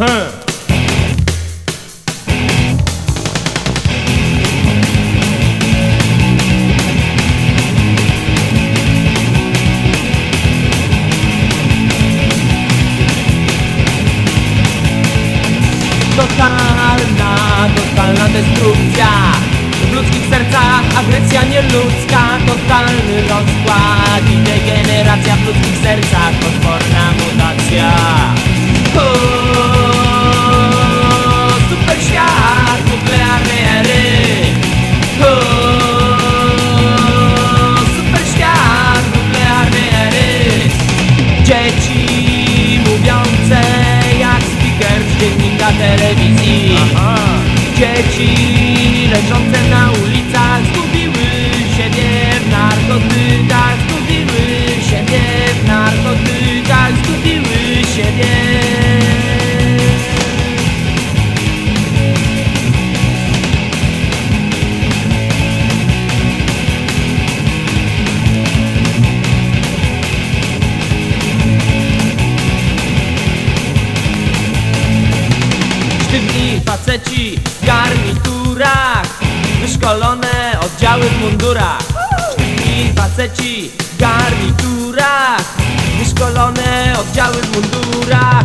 Hmm. Totalna, totalna destrukcja. W ludzkich sercach agresja nieludzka. Totalny rozkład. I degeneracja W ludzkich sercach. Potworna mutacja telewizji Dzieci leżące na ulicach zgubiły siebie w narkotykach Zgubiły siebie w narkotykach, zgubiły siebie Sztywni faceci w garniturach. Wyszkolone oddziały w mundurach. Sztywni faceci w garniturach. Wyszkolone oddziały w mundurach